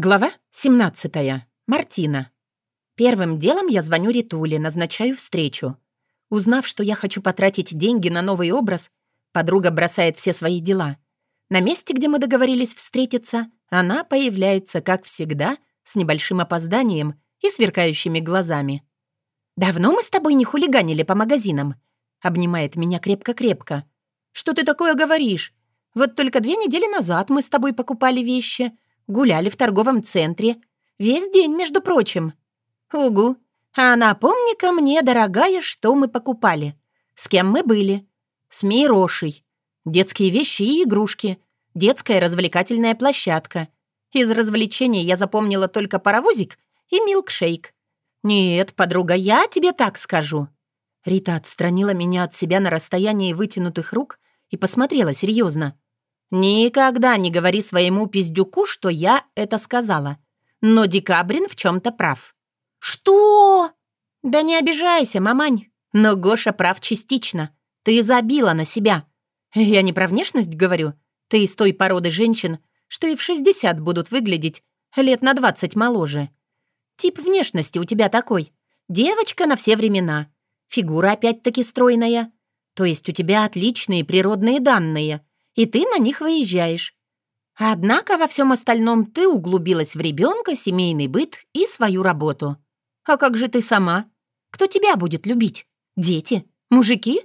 Глава 17. Мартина. Первым делом я звоню Ритуле, назначаю встречу. Узнав, что я хочу потратить деньги на новый образ, подруга бросает все свои дела. На месте, где мы договорились встретиться, она появляется, как всегда, с небольшим опозданием и сверкающими глазами. «Давно мы с тобой не хулиганили по магазинам?» Обнимает меня крепко-крепко. «Что ты такое говоришь? Вот только две недели назад мы с тобой покупали вещи», Гуляли в торговом центре. Весь день, между прочим. Угу. А напомни-ка мне, дорогая, что мы покупали. С кем мы были? С Мирошей. Детские вещи и игрушки. Детская развлекательная площадка. Из развлечений я запомнила только паровозик и милкшейк. «Нет, подруга, я тебе так скажу». Рита отстранила меня от себя на расстоянии вытянутых рук и посмотрела серьезно. «Никогда не говори своему пиздюку, что я это сказала. Но Декабрин в чем-то прав». «Что?» «Да не обижайся, мамань. Но Гоша прав частично. Ты забила на себя. Я не про внешность говорю. Ты из той породы женщин, что и в 60 будут выглядеть лет на 20 моложе. Тип внешности у тебя такой. Девочка на все времена. Фигура опять-таки стройная. То есть у тебя отличные природные данные и ты на них выезжаешь. Однако во всем остальном ты углубилась в ребенка, семейный быт и свою работу. А как же ты сама? Кто тебя будет любить? Дети? Мужики?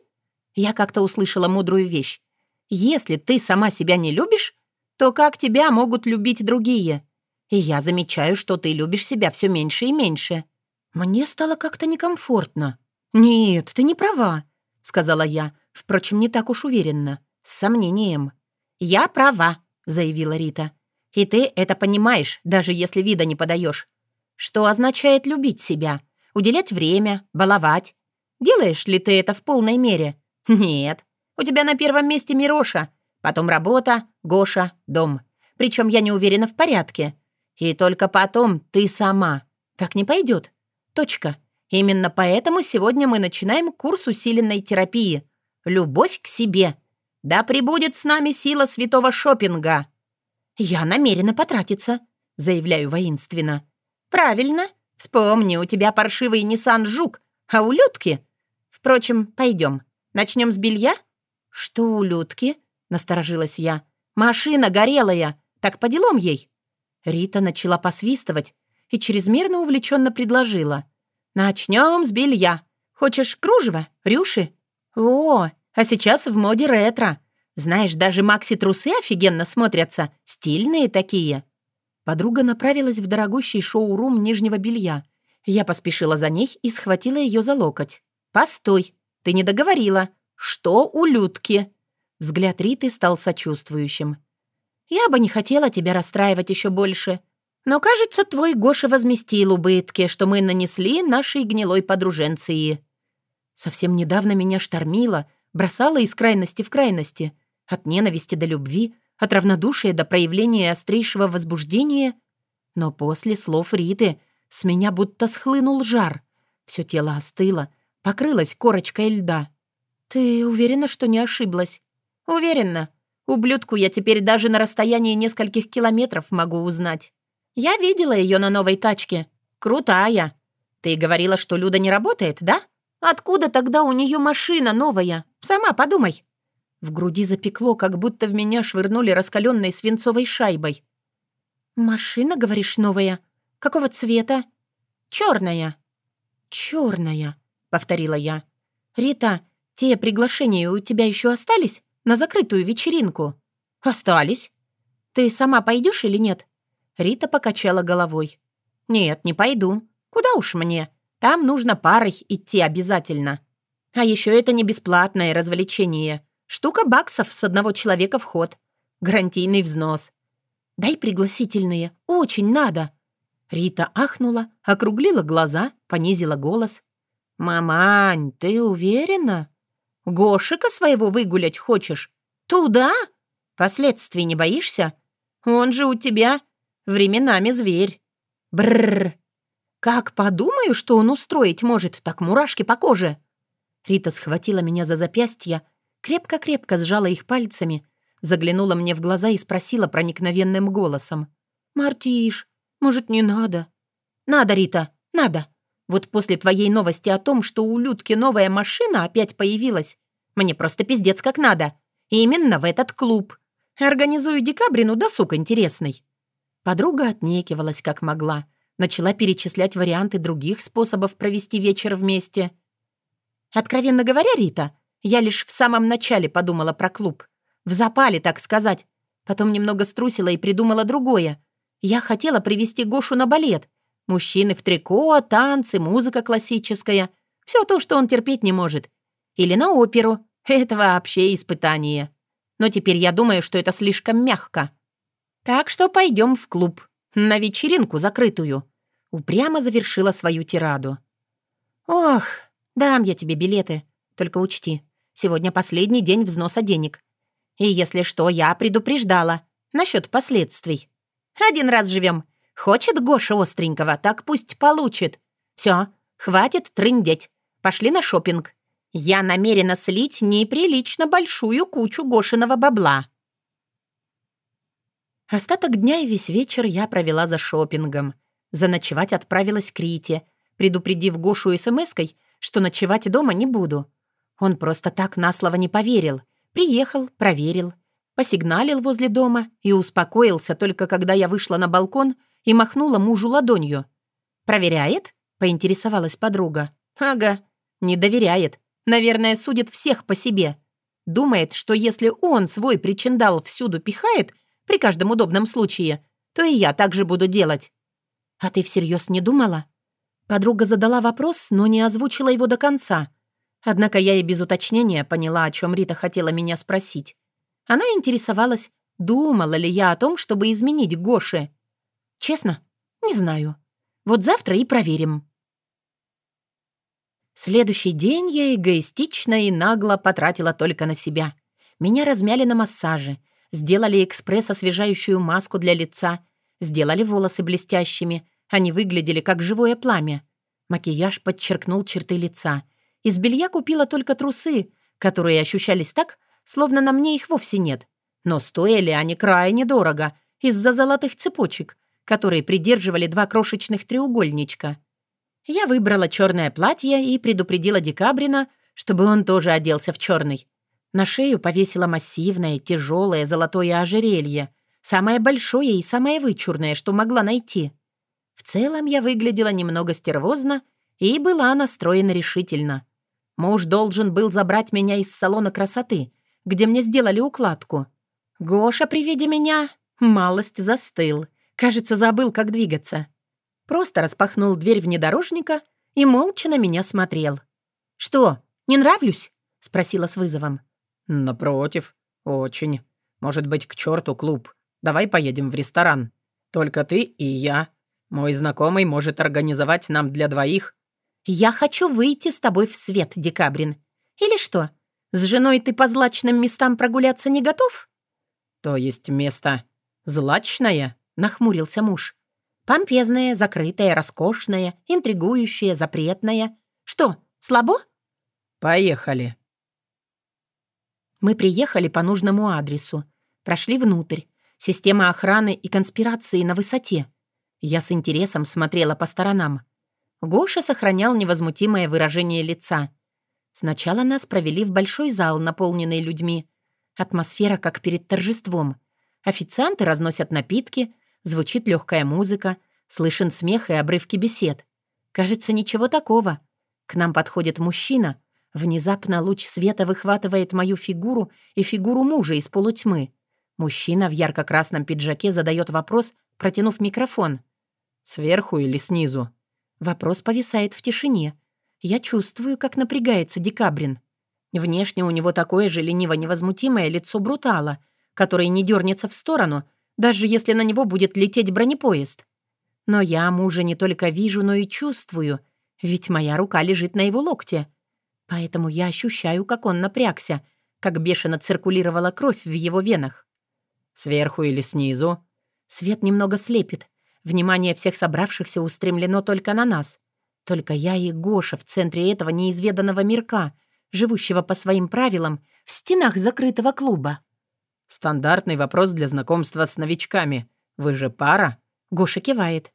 Я как-то услышала мудрую вещь. Если ты сама себя не любишь, то как тебя могут любить другие? И я замечаю, что ты любишь себя все меньше и меньше. Мне стало как-то некомфортно. «Нет, ты не права», — сказала я, впрочем, не так уж уверенно. С сомнением. «Я права», — заявила Рита. «И ты это понимаешь, даже если вида не подаешь. Что означает любить себя? Уделять время, баловать. Делаешь ли ты это в полной мере? Нет. У тебя на первом месте Мироша, потом работа, Гоша, дом. Причем я не уверена в порядке. И только потом ты сама. Так не пойдет. Точка. Именно поэтому сегодня мы начинаем курс усиленной терапии. Любовь к себе. Да прибудет с нами сила святого шопинга!» «Я намерена потратиться», — заявляю воинственно. «Правильно. Вспомни, у тебя паршивый Nissan Жук, а у Людки... Впрочем, пойдем. Начнем с белья?» «Что у Людки?» — насторожилась я. «Машина горелая. Так по делам ей». Рита начала посвистывать и чрезмерно увлеченно предложила. «Начнем с белья. Хочешь кружево, рюши?» «О, а сейчас в моде ретро. Знаешь, даже макси-трусы офигенно смотрятся. Стильные такие». Подруга направилась в дорогущий шоу-рум нижнего белья. Я поспешила за ней и схватила ее за локоть. «Постой, ты не договорила. Что у Людки?» Взгляд Риты стал сочувствующим. «Я бы не хотела тебя расстраивать еще больше. Но, кажется, твой Гоша возместил убытки, что мы нанесли нашей гнилой подруженции». Совсем недавно меня штормило, бросала из крайности в крайности, от ненависти до любви, от равнодушия до проявления острейшего возбуждения. Но после слов Риты с меня будто схлынул жар. Все тело остыло, покрылось корочкой льда. «Ты уверена, что не ошиблась?» «Уверена. Ублюдку я теперь даже на расстоянии нескольких километров могу узнать. Я видела ее на новой тачке. Крутая. Ты говорила, что Люда не работает, да? Откуда тогда у нее машина новая? Сама подумай». В груди запекло, как будто в меня швырнули раскаленной свинцовой шайбой. «Машина, говоришь, новая? Какого цвета?» «Черная». «Черная», — повторила я. «Рита, те приглашения у тебя еще остались? На закрытую вечеринку?» «Остались». «Ты сама пойдешь или нет?» Рита покачала головой. «Нет, не пойду. Куда уж мне? Там нужно парой идти обязательно. А еще это не бесплатное развлечение. Штука баксов с одного человека вход. Гарантийный взнос. Дай пригласительные. Очень надо. Рита ахнула, округлила глаза, понизила голос. «Мамань, ты уверена? Гошика своего выгулять хочешь? Туда? Последствий не боишься? Он же у тебя временами зверь. Бррр. Как подумаю, что он устроить может, так мурашки по коже. Рита схватила меня за запястья, крепко-крепко сжала их пальцами, заглянула мне в глаза и спросила проникновенным голосом. «Мартиш, Может, не надо?» «Надо, Рита, надо. Вот после твоей новости о том, что у Людки новая машина опять появилась, мне просто пиздец как надо. И именно в этот клуб. Организую декабрину досуг интересный». Подруга отнекивалась как могла. Начала перечислять варианты других способов провести вечер вместе. «Откровенно говоря, Рита, я лишь в самом начале подумала про клуб. В запале, так сказать. Потом немного струсила и придумала другое. Я хотела привести Гошу на балет. Мужчины в трико, танцы, музыка классическая. Все то, что он терпеть не может. Или на оперу. Это вообще испытание. Но теперь я думаю, что это слишком мягко. Так что пойдем в клуб. На вечеринку закрытую. Упрямо завершила свою тираду. Ох, дам я тебе билеты. Только учти, сегодня последний день взноса денег. И если что, я предупреждала. Насчет последствий. Один раз живем. Хочет Гоша остренького, так пусть получит. Все, хватит трындеть. Пошли на шопинг. Я намерена слить неприлично большую кучу Гошиного бабла. Остаток дня и весь вечер я провела за шопингом. Заночевать отправилась к Рите, предупредив Гошу смс-кой, что ночевать дома не буду. Он просто так на слово не поверил. Приехал, проверил, посигналил возле дома и успокоился только когда я вышла на балкон и махнула мужу ладонью. «Проверяет?» — поинтересовалась подруга. «Ага, не доверяет. Наверное, судит всех по себе. Думает, что если он свой причиндал всюду пихает при каждом удобном случае, то и я так же буду делать. А ты всерьез не думала? Подруга задала вопрос, но не озвучила его до конца. Однако я и без уточнения поняла, о чем Рита хотела меня спросить. Она интересовалась, думала ли я о том, чтобы изменить Гоше. Честно, не знаю. Вот завтра и проверим. Следующий день я эгоистично и нагло потратила только на себя. Меня размяли на массаже, сделали экспресс-освежающую маску для лица, сделали волосы блестящими, они выглядели как живое пламя. Макияж подчеркнул черты лица. Из белья купила только трусы, которые ощущались так, словно на мне их вовсе нет. Но стоили они крайне дорого из-за золотых цепочек, которые придерживали два крошечных треугольничка — я выбрала черное платье и предупредила Декабрина, чтобы он тоже оделся в черный. На шею повесила массивное, тяжелое золотое ожерелье, самое большое и самое вычурное, что могла найти. В целом я выглядела немного стервозно и была настроена решительно. Муж должен был забрать меня из салона красоты, где мне сделали укладку. Гоша при виде меня малость застыл. Кажется, забыл, как двигаться. Просто распахнул дверь внедорожника и молча на меня смотрел. «Что, не нравлюсь?» — спросила с вызовом. «Напротив, очень. Может быть, к черту клуб. Давай поедем в ресторан. Только ты и я. Мой знакомый может организовать нам для двоих». «Я хочу выйти с тобой в свет, Декабрин. Или что, с женой ты по злачным местам прогуляться не готов?» «То есть место злачное?» — нахмурился муж. Помпезная, закрытая, роскошная, интригующая, запретная. Что, слабо? Поехали. Мы приехали по нужному адресу. Прошли внутрь. Система охраны и конспирации на высоте. Я с интересом смотрела по сторонам. Гоша сохранял невозмутимое выражение лица. Сначала нас провели в большой зал, наполненный людьми. Атмосфера как перед торжеством. Официанты разносят напитки — Звучит легкая музыка, слышен смех и обрывки бесед. Кажется, ничего такого. К нам подходит мужчина. Внезапно луч света выхватывает мою фигуру и фигуру мужа из полутьмы. Мужчина в ярко-красном пиджаке задает вопрос, протянув микрофон. «Сверху или снизу?» Вопрос повисает в тишине. Я чувствую, как напрягается Декабрин. Внешне у него такое же лениво-невозмутимое лицо брутала, который не дернется в сторону, даже если на него будет лететь бронепоезд. Но я мужа не только вижу, но и чувствую, ведь моя рука лежит на его локте. Поэтому я ощущаю, как он напрягся, как бешено циркулировала кровь в его венах. «Сверху или снизу?» Свет немного слепит. Внимание всех собравшихся устремлено только на нас. Только я и Гоша в центре этого неизведанного мирка, живущего по своим правилам в стенах закрытого клуба. «Стандартный вопрос для знакомства с новичками. Вы же пара?» Гоша кивает.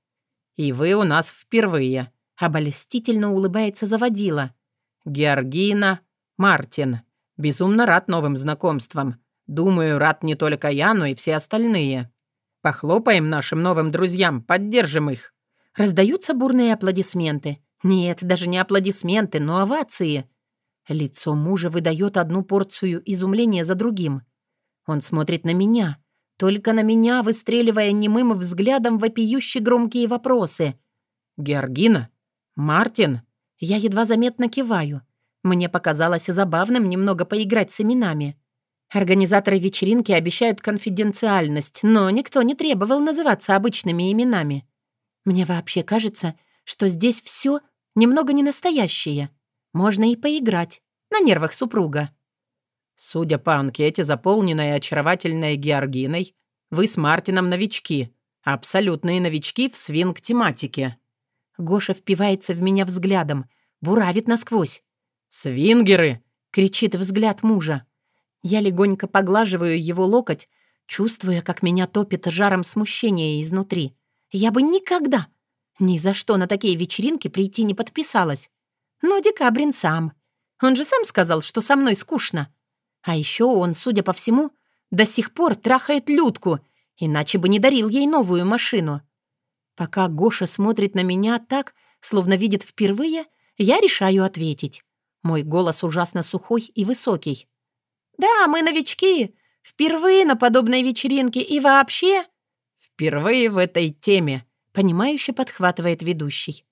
И вы у нас впервые. Обольстительно улыбается заводила. Георгина, Мартин. Безумно рад новым знакомствам. Думаю, рад не только я, но и все остальные. Похлопаем нашим новым друзьям, поддержим их. Раздаются бурные аплодисменты. Нет, даже не аплодисменты, но овации. Лицо мужа выдает одну порцию изумления за другим. Он смотрит на меня, только на меня, выстреливая немым взглядом вопиющие громкие вопросы. «Георгина? Мартин?» Я едва заметно киваю. Мне показалось забавным немного поиграть с именами. Организаторы вечеринки обещают конфиденциальность, но никто не требовал называться обычными именами. Мне вообще кажется, что здесь все немного не настоящее. Можно и поиграть на нервах супруга. Судя по анкете, заполненной очаровательной Георгиной, вы с Мартином новички. Абсолютные новички в свинг-тематике. Гоша впивается в меня взглядом, буравит насквозь. «Свингеры!» — кричит взгляд мужа. Я легонько поглаживаю его локоть, чувствуя, как меня топит жаром смущения изнутри. Я бы никогда, ни за что на такие вечеринки прийти не подписалась. Но Декабрин сам. Он же сам сказал, что со мной скучно. А еще он, судя по всему, до сих пор трахает Людку, иначе бы не дарил ей новую машину. Пока Гоша смотрит на меня так, словно видит впервые, я решаю ответить. Мой голос ужасно сухой и высокий. «Да, мы новички. Впервые на подобной вечеринке и вообще...» «Впервые в этой теме», — понимающе подхватывает ведущий.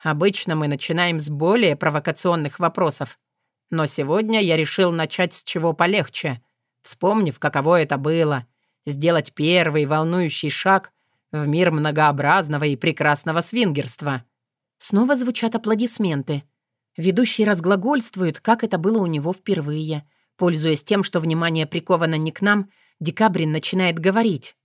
«Обычно мы начинаем с более провокационных вопросов. Но сегодня я решил начать с чего полегче, вспомнив, каково это было — сделать первый волнующий шаг в мир многообразного и прекрасного свингерства». Снова звучат аплодисменты. Ведущий разглагольствует, как это было у него впервые. Пользуясь тем, что внимание приковано не к нам, Декабрин начинает говорить.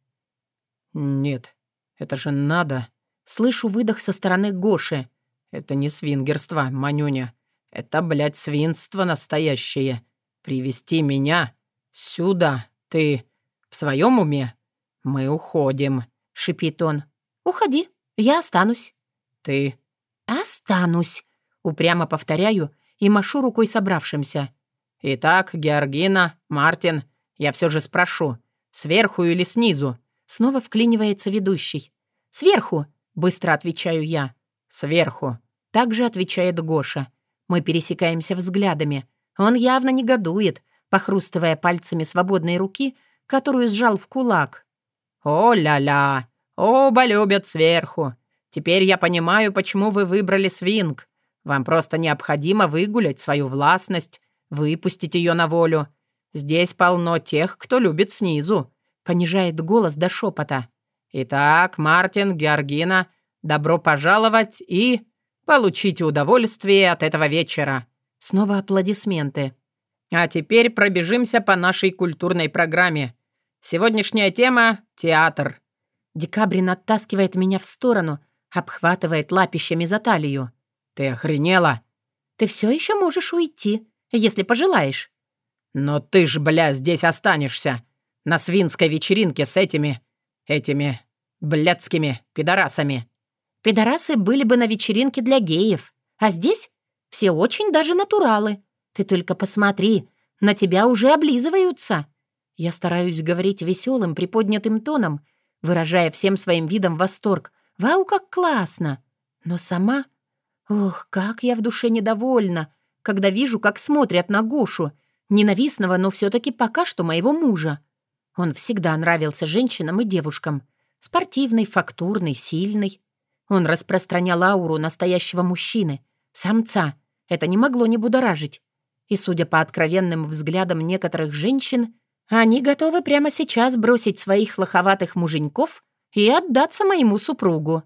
«Нет, это же надо». Слышу выдох со стороны Гоши. «Это не свингерство, Манюня. Это, блядь, свинство настоящее. Привести меня сюда. Ты в своем уме? Мы уходим», — шипит он. «Уходи, я останусь». «Ты...» «Останусь», Упрямо повторяю и машу рукой собравшимся. «Итак, Георгина, Мартин, я все же спрошу, сверху или снизу?» Снова вклинивается ведущий. «Сверху!» — быстро отвечаю я. «Сверху!» — также отвечает Гоша. Мы пересекаемся взглядами. Он явно негодует, похрустывая пальцами свободной руки, которую сжал в кулак. «О-ля-ля! Оба любят сверху! Теперь я понимаю, почему вы выбрали свинг. Вам просто необходимо выгулять свою властность, выпустить ее на волю. Здесь полно тех, кто любит снизу», — понижает голос до шепота. «Итак, Мартин, Георгина, добро пожаловать и получите удовольствие от этого вечера». Снова аплодисменты. «А теперь пробежимся по нашей культурной программе. Сегодняшняя тема — театр». Декабрин оттаскивает меня в сторону, обхватывает лапищами за талию. «Ты охренела?» «Ты все еще можешь уйти, если пожелаешь». «Но ты ж, бля, здесь останешься. На свинской вечеринке с этими... этими... блядскими пидорасами». «Пидорасы были бы на вечеринке для геев, а здесь все очень даже натуралы. Ты только посмотри, на тебя уже облизываются». Я стараюсь говорить веселым, приподнятым тоном, выражая всем своим видом восторг. «Вау, как классно!» Но сама Ох, как я в душе недовольна, когда вижу, как смотрят на Гошу, ненавистного, но все-таки пока что моего мужа. Он всегда нравился женщинам и девушкам. Спортивный, фактурный, сильный. Он распространял ауру настоящего мужчины, самца. Это не могло не будоражить. И, судя по откровенным взглядам некоторых женщин, они готовы прямо сейчас бросить своих лоховатых муженьков и отдаться моему супругу.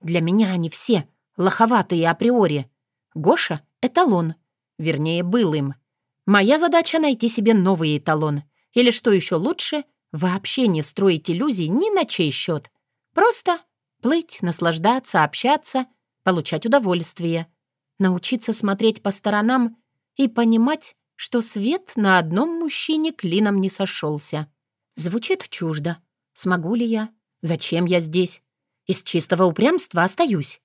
Для меня они все лоховатые априори. Гоша — эталон. Вернее, был им. Моя задача — найти себе новый эталон. Или, что еще лучше, вообще не строить иллюзий ни на чей счет. Просто плыть, наслаждаться, общаться, получать удовольствие. Научиться смотреть по сторонам и понимать, что свет на одном мужчине клином не сошелся. Звучит чуждо. Смогу ли я? Зачем я здесь? Из чистого упрямства остаюсь.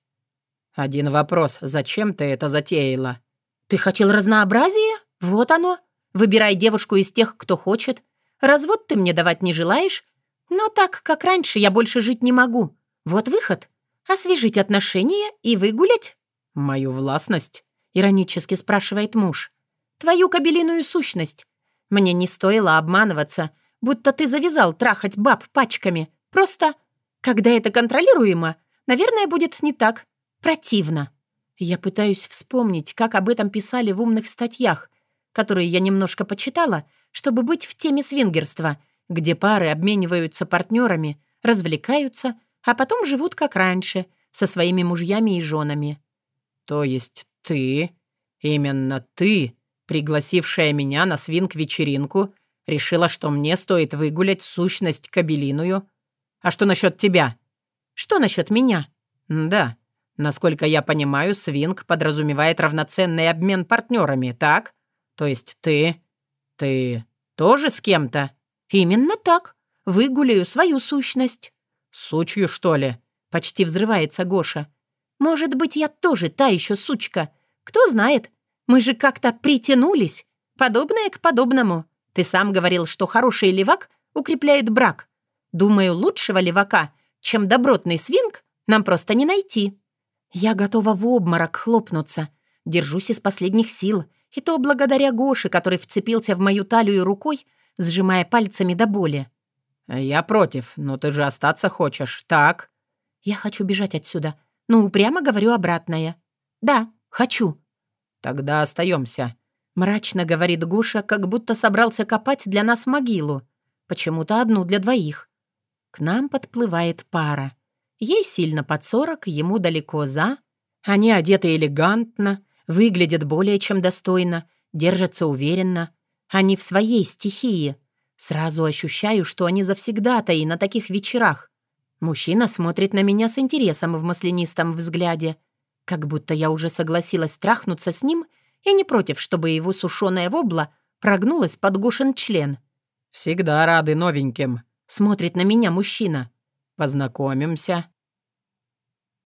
«Один вопрос. Зачем ты это затеяла?» «Ты хотел разнообразия? Вот оно. Выбирай девушку из тех, кто хочет. Развод ты мне давать не желаешь? Но так, как раньше, я больше жить не могу. Вот выход. Освежить отношения и выгулять». «Мою властность?» — иронически спрашивает муж. «Твою кабелиную сущность. Мне не стоило обманываться, будто ты завязал трахать баб пачками. Просто, когда это контролируемо, наверное, будет не так. Противно. Я пытаюсь вспомнить, как об этом писали в умных статьях, которые я немножко почитала, чтобы быть в теме свингерства, где пары обмениваются партнерами, развлекаются, а потом живут как раньше, со своими мужьями и женами. «То есть ты, именно ты, пригласившая меня на свинг-вечеринку, решила, что мне стоит выгулять сущность кабелиную? А что насчет тебя?» «Что насчет меня?» «Да. Насколько я понимаю, свинг подразумевает равноценный обмен партнерами, так? То есть ты... ты тоже с кем-то?» «Именно так. Выгуляю свою сущность». «Сучью, что ли?» — почти взрывается Гоша. «Может быть, я тоже та еще сучка. Кто знает, мы же как-то притянулись. Подобное к подобному. Ты сам говорил, что хороший левак укрепляет брак. Думаю, лучшего левака, чем добротный свинг, нам просто не найти. Я готова в обморок хлопнуться. Держусь из последних сил. И то благодаря Гоше, который вцепился в мою талию рукой, сжимая пальцами до боли. «Я против, но ты же остаться хочешь, так?» «Я хочу бежать отсюда, но упрямо говорю обратное. Да, хочу». «Тогда остаемся», — мрачно говорит Гоша, как будто собрался копать для нас могилу. Почему-то одну для двоих. К нам подплывает пара. Ей сильно под сорок, ему далеко за. Они одеты элегантно, выглядят более чем достойно, держатся уверенно. Они в своей стихии. Сразу ощущаю, что они завсегда-то и на таких вечерах. Мужчина смотрит на меня с интересом в маслянистом взгляде — как будто я уже согласилась страхнуться с ним и не против, чтобы его сушеная вобла прогнулась под Гошин член. «Всегда рады новеньким», — смотрит на меня мужчина. «Познакомимся».